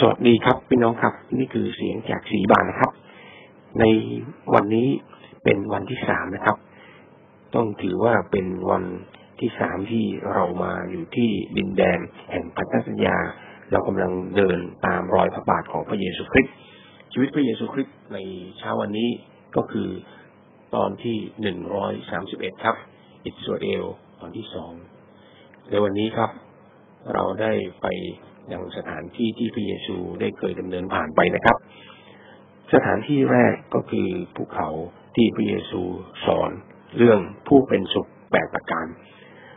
สวัสดีครับพี่น้องครับ นี่คือเสียงจากสีบานนะครับ ในวันนี้เป็นวันที่สามนะครับ ต้องถือว่าเป็นวันที่สามที่เรามาอยู่ที่ดินแดนแห่งพันธสัญญา เรากำลังเดินตามรอยพระบาทของพระเยซูคริสต์ชีวิตพระเยซูคริสต์ในเช้าวันนี้ก็คือตอนที่หนึ่งร้อยสามสิบเอ็ดครับ อิสราเอลตอนที่สองในวันนี้ครับ เราได้ไป ยังสถานที่ที่พระเยซูได้เคยดำเนินผ่านไปนะครับ สถานที่แรกก็คือภูเขาที่พระเยซูสอนเรื่องผู้เป็นสุขแปดประการ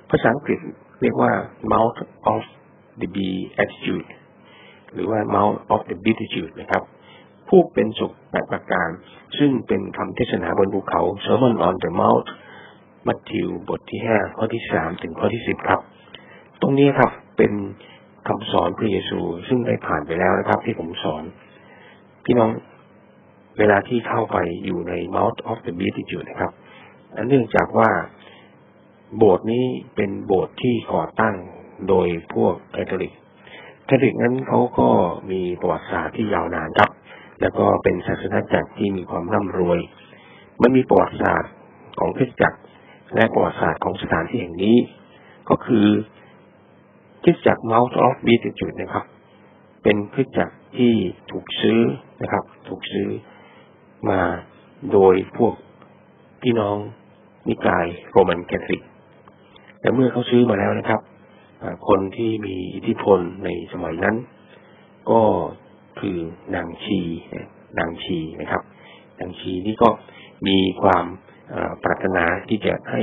ภาษาอังกฤษเรียกว่า Mount of the Beatitude หรือว่า Mount of the Beatitude นะครับ ผู้เป็นสุขแปดประการ ซึ่งเป็นคำเทศนาบนภูเขา Sermon on the Mount มัทธิวบทที่ห้าข้อที่สามถึงข้อที่สิบครับ ตรงนี้ครับเป็น คำสอนพระเยซู ซึ่งได้ผ่านไปแล้วนะครับ ที่ผมสอน พี่น้องเวลาที่เข้าไปอยู่ใน Mount of the Beatitude นะครับอันเนื่องจากว่าโบสถ์นี้เป็นโบสถ์ที่ก่อตั้งโดยพวกคาทอลิกคาทอลิกนั้นเขาก็มีประวัติศาสตร์ที่ยาวนานครับ แล้วก็เป็นศาสนาจักรที่มีความร่ำรวย มันมีประวัติศาสตร์ของคริสตจักรและประวัติศาสตร์ของสถานที่แห่งนี้ ก็คือ ริสจักร Mount of Beatitude นะครับ เป็นคริสจักรที่ถูกซื้อนะครับ ถูกซื้อมาโดยพวกพี่น้องนิกายโรมันแคทอลิกแต่เมื่อเขาซื้อมาแล้วนะครับคนที่มีอิทธิพลในสมัยนั้น ก็คือนางชีนางชีนะครับนางชีนี่ก็มีความปรารถนาที่จะให้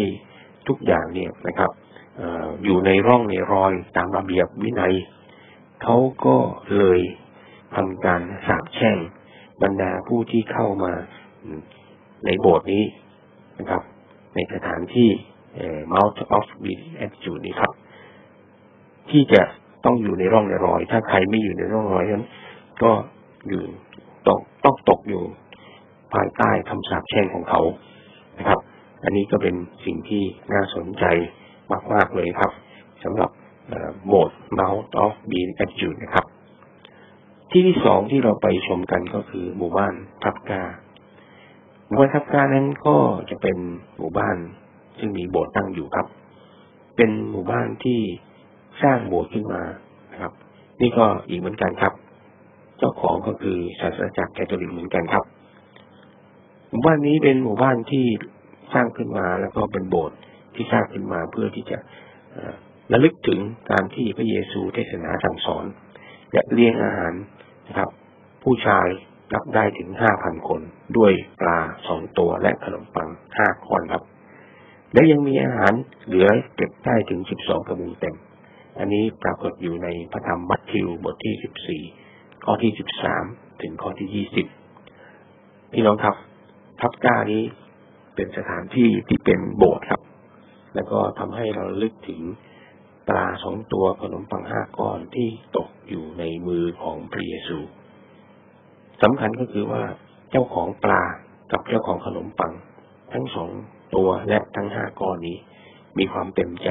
ทุกอย่างเนี่ยนะครับ อยู่ในร่องในรอยตามระเบียบวินัยเขาก็เลยทำการสาบแช่งบรรดาผู้ที่เข้ามาในโบสถ์นี้นะครับ ในสถานที่ Mount of b e a t i t u d e นี้ครับ ที่จะต้องอยู่ในร่องในรอย ถ้าใครไม่อยู่ในร่องรอยนั้น ก็อยู่ต้องต้องตกอยู่ภายใต้คำสาปแช่งของเขานะครับ อันนี้ก็เป็นสิ่งที่น่าสนใจ มาก ๆ เลยครับสำหรับโหมด Mount of Being Attitude นะครับ ที่ที่สองที่เราไปชมกันก็คือหมู่บ้านทับกาหมู่บ้านทับกานั้นก็จะเป็นหมู่บ้านซึ่งมีโบสถ์ตั้งอยู่ครับ เป็นหมู่บ้านที่สร้างโบสถ์ขึ้นมานะครับ นี่ก็อีกเหมือนกันครับ เจ้าของก็คือศาสนาจักรแคทอลิกเหมือนกันครับ หมู่บ้านนี้เป็นหมู่บ้านที่สร้างขึ้นมาแล้วก็เป็นโบสถ์ ที่สร้างขึ้นมาเพื่อที่จะระลึกถึงการที่พระเยซูเทศนาสั่งสอน และเลี้ยงอาหารนะครับ ผู้ชายรับได้ถึงห้าพันคน ด้วยปลาสองตัวและขนมปังห้าคนครับ และยังมีอาหารเหลือเก็บได้ถึงสิบสองกระบุงเต็ม อันนี้ปรากฏอยู่ในพระธรรมมัทธิวบทที่สิบสี่ข้อที่สิบสามถึงข้อที่ยี่สิบพี่น้องครับ ทับก้านี้เป็นสถานที่ที่เป็นโบสถ์ครับ แล้วก็ทำให้เราลึกถึงปลาสองตัวขนมปังห้าก้อนที่ตกอยู่ในมือของพระเยซูสำคัญก็คือว่าเจ้าของปลากับเจ้าของขนมปัง ทั้งสองตัวและทั้งห้าก้อนนี้ มีความเต็มใจ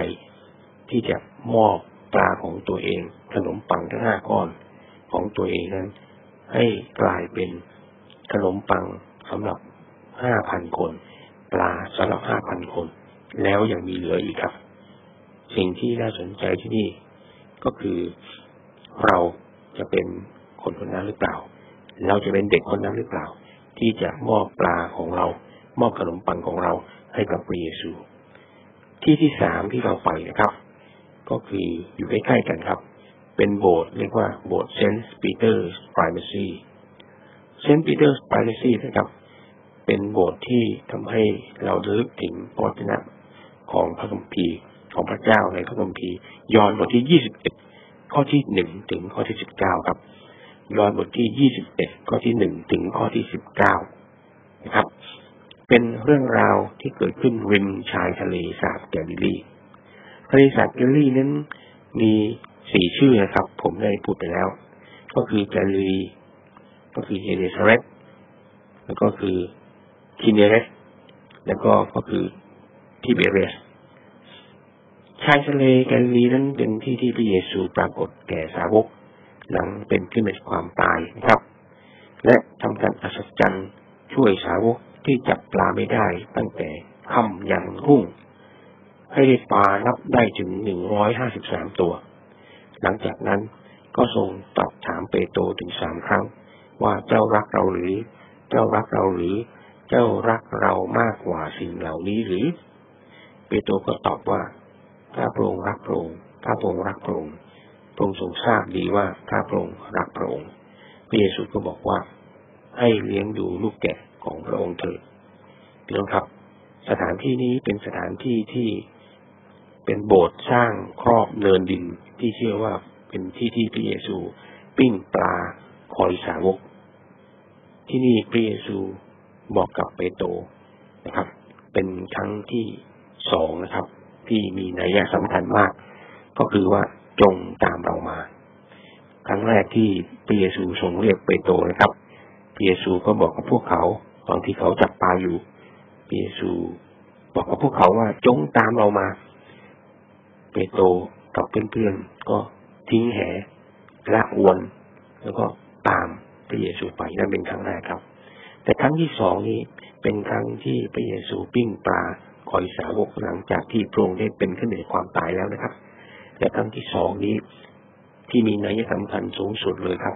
ที่จะมอบปลาของตัวเอง ขนมปังทั้งห้าก้อนของตัวเองนั้น ให้กลายเป็นขนมปังสำหรับห้าพันคน ปลาสำหรับห้าพันคน แล้วยังมีเหลืออีกครับ สิ่งที่น่าสนใจที่นี่ก็คือเราจะเป็นคนคนนั้นหรือเปล่า เราจะเป็นเด็กคนนั้นหรือเปล่า ที่จะมอบปลาของเรา มอบขนมปังของเราให้กับพระเยซู ที่ที่สามที่เราไปนะครับ ก็คืออยู่ใกล้ๆกันครับ เป็นโบสถ์เรียกว่าโบสถ์ St. Peter's Primacy St. Peter's Primacy นะครับ เป็นโบสถ์ที่ทำให้เราระลึกถึงพระวจนะของพระคัมภีร์ของพระเจ้าในพระคัมภีร์ยอห์นบทที่ยี่สิบเอ็ดข้อที่หนึ่งถึงข้อที่สิบเก้าครับยอห์นบทที่ยี่สิบเอ็ดข้อที่หนึ่งถึงข้อที่สิบเก้านะครับ เป็นเรื่องราวที่เกิดขึ้นริมชายทะเลสาบแกลิลีทะเลสาบแกลิลีนั้นมีสี่ชื่อนะครับ ผมได้พูดไปแล้ว ก็คือแกลิลีก็คือเฮเดสเรตแล้วก็คือ ทิเนเรสแล้วก็ก็คือทิเบเรสชายทะเลแกลิลีนั้นเป็นที่ที่พระเยซูปรากฏแก่สาวก หลังเป็นขึ้นในความตายนะครับ และทำการอัศจรรย์ช่วยสาวกที่จับปลาไม่ได้ตั้งแต่ค่ำยันรุ่ง ให้ได้ปลานับได้ถึงหนึ่งร้อยห้าสิบสามตัว หลังจากนั้นก็ทรงตอบถามเปโตรถึงสามครั้ง ว่าเจ้ารักเราหรือ เจ้ารักเราหรือ เจ้ารักเรามากกว่าสิ่งเหล่านี้หรือ เปโตรก็ตอบว่าข้าพระองค์รักพระองค์ข้าพระองค์รักพระองค์พระองค์ทรงทราบดีว่าข้าพระองค์รักพระองค์พระเยซูก็บอกว่า ให้เลี้ยงดูลูกแกะของพระองค์เถิดพี่น้องครับ สถานที่นี้เป็นสถานที่ที่เป็นโบสถ์สร้างครอบเนินดินที่เชื่อว่าเป็นที่ที่พระเยซู ปิ้งปลาคอยสาวก ที่นี่พระเยซู บอกกับเปโตรนะครับ เป็นครั้งที่สองนะครับ ที่มีนัยยะสำคัญมาก ก็คือว่าจงตามเรามา ครั้งแรกที่พระเยซูทรงเรียกเปโตรนะครับพระเยซูก็บอกกับพวกเขาตอนที่เขาจับปลาอยู่พระเยซูบอกกับพวกเขาว่าจงตามเรามา เปโตรกับเพื่อนๆก็ทิ้งแหละอวน แล้วก็ตามพระเยซูไปนั่นเป็นครั้งแรกครับ แต่ครั้งที่สองนี้เป็นครั้งที่พระเยซูปิ้งปลาคอยสาวกหลังจากที่พระองค์ได้เป็นขึ้นเหนือความตายแล้วนะครับ แต่ครั้งที่สองนี้ที่มีนัยสำคัญสูงสุดเลยครับ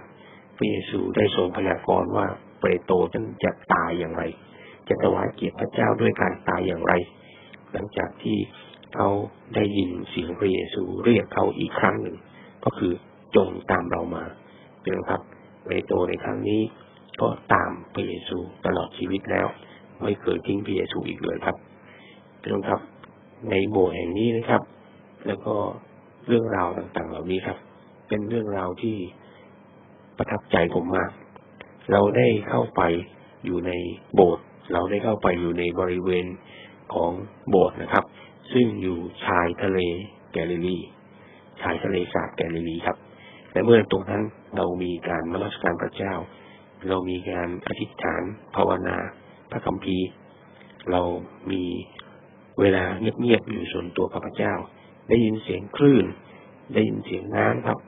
พระเยซูได้ทรงพยากรณ์ว่าเปโตรจะจะตายอย่างไร จะถวายเกียรติพระเจ้าด้วยการตายอย่างไร หลังจากที่เขาได้ยินเสียงพระเยซูเรียกเขาอีกครั้งหนึ่ง ก็คือจงตามเรามาเป็นครับเปโตรในครั้งนี้ ก็ตามพระเยซูตลอดชีวิตแล้ว ไม่เคยทิ้งพระเยซูอีกเลยครับเป็นครับ ในโบสถ์แห่งนี้นะครับ แล้วก็เรื่องราวต่างๆ เหล่านี้ครับ เป็นเรื่องราวที่ประทับใจผมมาก เราได้เข้าไปอยู่ในโบสถ์เราได้เข้าไปอยู่ในบริเวณของโบสถ์นะครับ ซึ่งอยู่ชายทะเลแกลิลีชายทะเลสาบแกลิลีครับและเมื่อตรงนั้นเรามีการมรสการพระเจ้า เรามีการอธิษฐานภาวนาพระคัมภีร์ เรามีเวลาเงียบๆอยู่ส่วนตัวกับพระเจ้า ได้ยินเสียงคลื่น ได้ยินเสียงน้ำครับ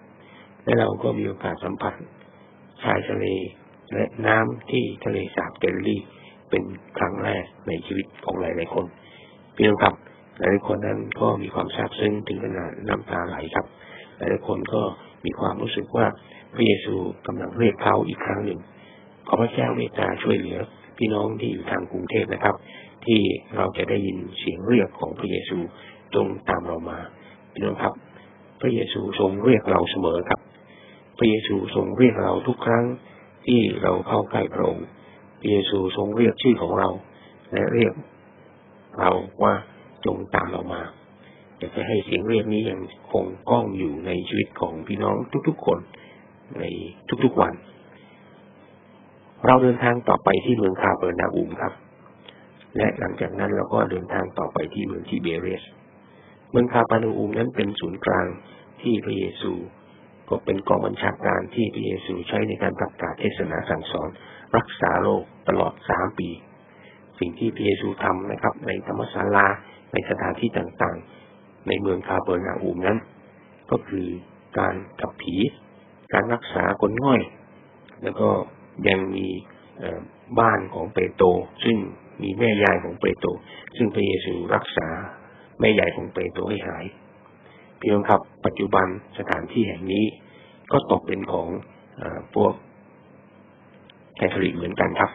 และเราก็มีโอกาสสัมผัสชายทะเลและน้ำที่ทะเลสาบเกลลี่เป็นครั้งแรกในชีวิตของหลายๆคนพี่น้องครับหลายคนนั้นก็มีความซาบซึ้งถึงขนาดน้ำตาไหลครับ หลายคนก็มีความรู้สึกว่าพระเยซูกำลังเรียกเขาอีกครั้งหนึ่ง ขอพระเจ้าเมตตาช่วยเหลือ พี่น้องที่อยู่ทางกรุงเทพนะครับ ที่เราจะได้ยินเสียงเรียกของพระเยซูจงตามเรามาพี่น้องครับ พระเยซูทรงเรียกเราเสมอครับ พระเยซูทรงเรียกเราทุกครั้งที่เราเข้าใกล้พระองค์พระเยซูทรงเรียกชื่อของเรา และเรียกเราว่าจงตามเรามาอยากจะให้เสียงเรียกนี้ยังคงก้องอยู่ในชีวิตของพี่น้องทุกๆคนในทุกๆวัน เราเดินทางต่อไปที่เมืองคาเปอร์นาอุมครับ และหลังจากนั้นเราก็เดินทางต่อไปที่เมืองทิเบเรส เมืองคาปานูอุมนั้นเป็นศูนย์กลางที่พระเยซู ก็เป็นกองบัญชาการที่พระเยซูใช้ในการประกาศเทศนาสั่งสอน รักษาโลกตลอดสามปี สิ่งที่พระเยซูทำนะครับ ในธรรมศาลาในสถานที่ต่างๆ ในเมืองคาเปอร์นาอุมนั้น ก็คือการกับผี การรักษาคนง่อย แล้วก็ ยังมีบ้านของเปโตรซึ่งมีแม่ยายของเปโตรซึ่งพระเยซูรักษาแม่ใหญ่ของเปโตรให้หายพี่น้องครับ ปัจจุบันสถานที่แห่งนี้ก็ตกเป็นของอพวกแคทอลิกเหมือนกันครับ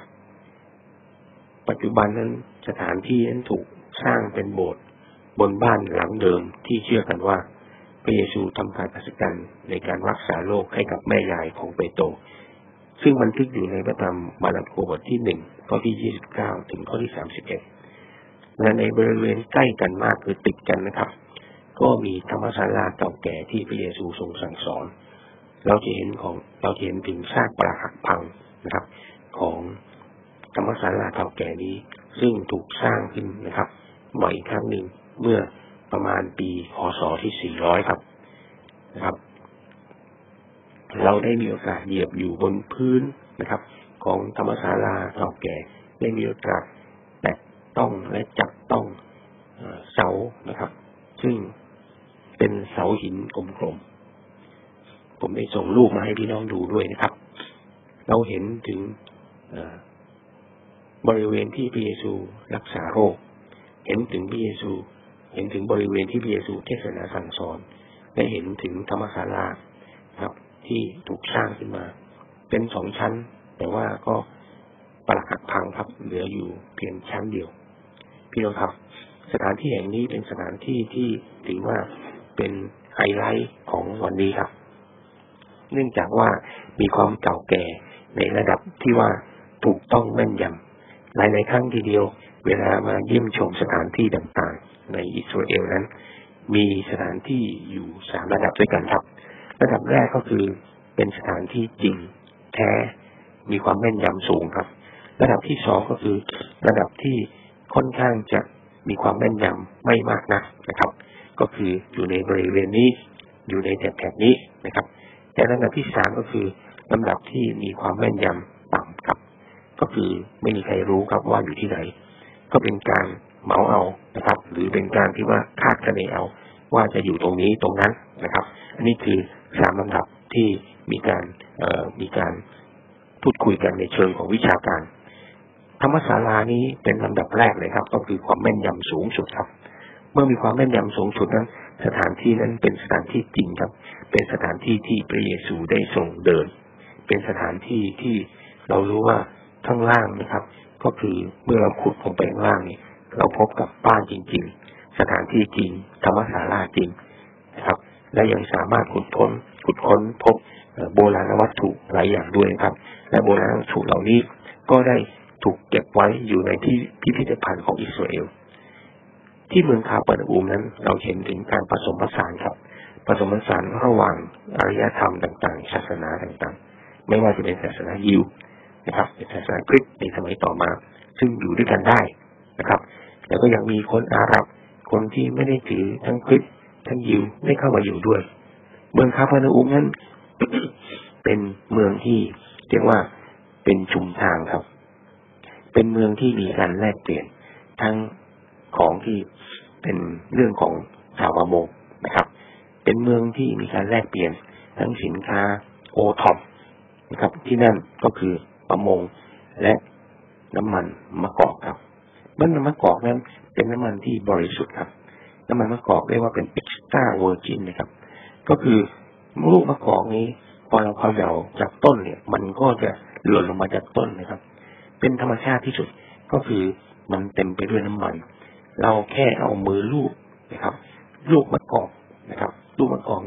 ปัจจุบันนั้นสถานที่นั้นถูกสร้างเป็นโบสถ์บนบ้านหลังเดิมที่เชื่อกันว่าพระเยซูทำการอัศจรรย์ในการรักษาโรคให้กับแม่ยายของเปโตร ซึ่งบันทึกอยู่ในพระธรรมมาระโกบทที่หนึ่งข้อที่ยี่สิบเก้าถึงข้อที่สามสิบเอ็ดและในบริเวณใกล้กันมากคือติดกันนะครับ ก็มีธรรมศาลาเก่าแก่ที่พระเยซูทรงสั่งสอน เราจะเห็นของเราเห็นถึงซากปราหักพังนะครับ ของธรรมศาลาเก่าแก่นี้ ซึ่งถูกสร้างขึ้นนะครับใหม่ครั้งหนึ่งเมื่อประมาณปีคศที่ 400 ครับนะครับ เราได้มีโอกาสเหยียบอยู่บนพื้นนะครับ ของธรรมศาลาเก่าแก่ ได้มีโอกาสแตะต้องและจับต้องเสานะครับ ซึ่งเป็นเสาหินกลมๆผมได้ส่งรูปมาให้พี่น้องดูด้วยนะครับ เราเห็นถึงบริเวณที่พระเยซูรักษาโรค เห็นถึงพระเยซู เห็นถึงบริเวณที่พระเยซูเทศนาสั่งสอนได้เห็นถึงธรรมศาลา ที่ถูกสร้างขึ้นมา เป็นสองชั้น แต่ว่าก็ปรักหักพังครับ เหลืออยู่เพียงชั้นเดียว พี่น้องครับ สถานที่แห่งนี้เป็นสถานที่ที่ถือว่าเป็นไฮไลท์ของวันนี้ครับ เนื่องจากว่ามีความเก่าแก่ในระดับที่ว่าถูกต้องแม่นยำหลายๆครั้งทีเดียว เวลามาเยี่ยมชมสถานที่ต่างๆ ในอิสราเอลนั้น มีสถานที่อยู่สามระดับด้วยกันครับ ระดับแรกก็คือเป็นสถานที่จริงแท้มีความแม่นยำสูงครับ ระดับที่สองก็คือ ระดับที่ค่อนข้างจะมีความแม่นยำไม่มากนักนะครับ ก็คืออยู่ในบริเวณนี้อยู่ในแถบนี้นะครับ แต่ระดับที่สามก็คือลำดับที่มีความแม่นยำต่ำครับ ก็คือไม่มีใครรู้ครับว่าอยู่ที่ไหน ก็เป็นการเหมาเอานะครับ หรือเป็นการที่ว่าคาดคะเนเอาว่าจะอยู่ตรงนี้ตรงนั้นนะครับ อันนี้คือ สามลำดับที่มีการมีการพูดคุยกันในเชิงของวิชาการ ธรรมศาลานี้เป็นลำดับแรกเลยครับ ก็คือความแม่นยำสูงสุดครับ เมื่อมีความแม่นยำสูงสุดนั้น สถานที่นั้นเป็นสถานที่จริงครับ เป็นสถานที่ที่พระเยซูได้ทรงเดิน เป็นสถานที่ที่เรารู้ว่าข้างล่างนะครับ ก็คือเมื่อเราขุดลงไปข้างล่างนี่เราพบกับบ้านจริง ๆ สถานที่จริงธรรมศาลาจริง และยังสามารถขุดค้นขุดค้นพบโบราณวัตถุหลายอย่างด้วยครับ และโบราณวัตถุเหล่านี้ก็ได้ถูกเก็บไว้อยู่ในที่พิพิธภัณฑ์ของอิสราเอล ที่เมืองคาเปอรนาอูมนั้น เราเห็นถึงการผสมผสานครับ ผสมผสานระหว่างอารยธรรมต่างๆ ศาสนาต่างๆ ไม่ว่าจะเป็นศาสนายิวนะครับเป็นศาสนาคริสต์ในสมัยต่อมา ซึ่งอยู่ด้วยกันได้นะครับ แล้วก็ยังมีคนอาหรับ คนที่ไม่ได้ถือทั้งคริสต์ ทั้งยิวได้เข้ามาอยู่ด้วย เมืองคาเปอรนาอูมนั้นเป็นเมืองที่เรียกว่าเป็นชุมทางครับ เป็นเมืองที่มีการแลกเปลี่ยนทั้งของที่เป็นเรื่องของชาวประมงนะครับ เป็นเมืองที่มีการแลกเปลี่ยนทั้งสินค้าโอท็อปนะครับ ที่นั่นก็คือประมงและน้ำมันมะกอกครับน้ำมันมะกอกนั้นเป็นน้ำมันที่บริสุทธิ์ครับ น้ำมันมะกอกเรียกว่าเป็น extra virgin นะครับ ก็คือลูกมะกอกนี้พอเราเขย่าจากต้นเนี่ย มันก็จะหล่นลงมาจากต้นนะครับ เป็นธรรมชาติที่สุดก็คือมันเต็มไปด้วยน้ำมัน เราแค่เอามือลูบนะครับ ลูกมะกอกนะครับ ลูกมะกอก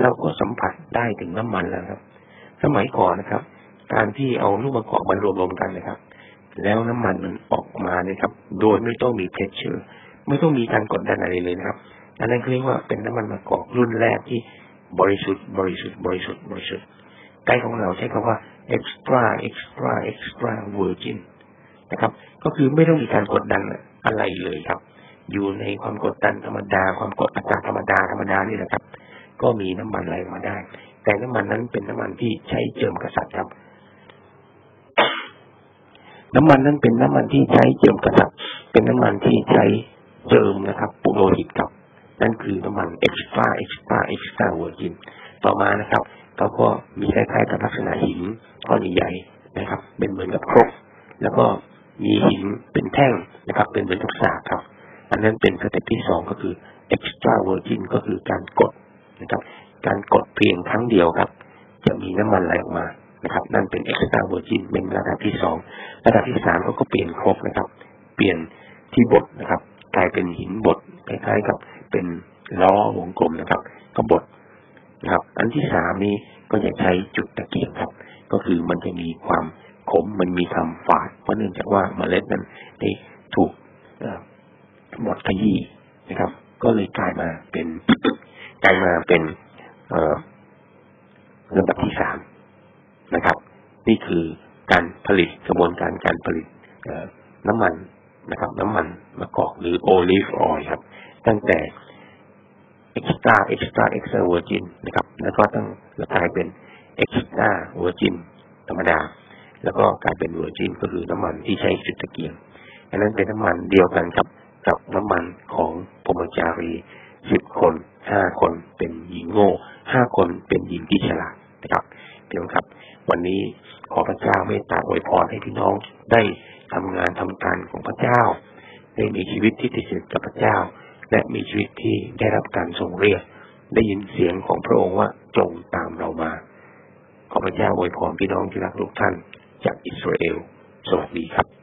เราก็สัมผัสได้ถึงน้ำมันแล้วครับ สมัยก่อนนะครับ การที่เอาลูกมะกอกมารวมๆกันนะครับ แล้วน้ำมันมันออกมาเนี่ยครับ โดยไม่ต้องมีเพชเชอร์ ไม่ต้องมีการกดดันอะไรเลยนะครับ อันนั้นเรียกว่าเป็นน้ำมันมะกอกรุ่นแรกที่บริสุทธิ์บริสุทธิ์บริสุทธิ์บริสุทธิ์ใกล้ของเราใช้คำว่า extra extra extra virgin นะครับ ก็คือไม่ต้องมีการกดดันอะไรเลยครับ อยู่ในความกดดันธรรมดา ความกดอากาศธรรมดาธรรมดานี่แหละครับ ก็มีน้ำมันไหลมาได้ แต่น้ำมันนั้นเป็นน้ำมันที่ใช้เจิมกษัตริย์ครับ น้ำมันนั้นเป็นน้ำมันที่ใช้เจิมกษัตริย์ เป็นน้ำมันที่ใช้เจิมนะครับ ปุโรหิตครับ นั่นคือน้ำมัน extra extra extra virgin ต่อมานะครับเขาก็มีคล้ายๆกับลักษณะหินก้อนใหญ่ๆนะครับ เป็นเหมือนกับครกแล้วก็มีหินเป็นแท่งนะครับ เป็นเหมือนกับสากครับ อันนั้นเป็นสเต็ปที่สองก็คือ extra virgin ก็คือการกดนะครับ การกดเพียงครั้งเดียวครับ จะมีน้ำมันไหลออกมานะครับ นั่นเป็น extra virgin เป็นระดับที่สองระดับที่สามเขาก็เปลี่ยนครบนะครับ เปลี่ยนที่บดนะครับ กลายเป็นหินบดคล้ายๆกับ เป็นล้อวงกลมนะครับก็บดนะครับ อันที่สามนี้ก็จะใช้จุดตะเกียงครับ ก็คือมันจะมีความขมมันมีความฝาด เพราะเนื่องจากว่าเมล็ดนั้นได้ถูกบดขยี้นะครับ ก็เลยกลายมาเป็นกลายมาเป็นลำดับที่สามนะครับ นี่คือการผลิตกระบวนการการผลิตน้ำมันนะครับ น้ำมันมะกอกหรือ olive oil ครับ ตั้งแต่ extra extra extra virgin นะครับ แล้วก็ต้องกลายเป็น extra virgin ธรรมดา แล้วก็กลายเป็น virgin ก็คือน้ำมันที่ใช้จุดตะเกียงอันนั้นเป็นน้ำมันเดียวกันครับกับน้ำมันของพรมจารีสิบคนห้าคนเป็นหญิงโง่ห้าคนเป็นหญิงที่ฉลาดนะครับพี่น้องครับ วันนี้ขอพระเจ้าเมตตาอวยพรให้พี่น้องได้ทำงานทำการของพระเจ้า ได้มีชีวิตที่ติดสนิทกับพระเจ้า และมีชีวิตที่ได้รับการทรงเรียก ได้ยินเสียงของพระองค์ว่าจงตามเรามา ขอพระเจ้าอวยพรพี่น้องที่รักทุกท่านจากอิสราเอล สวัสดีครับ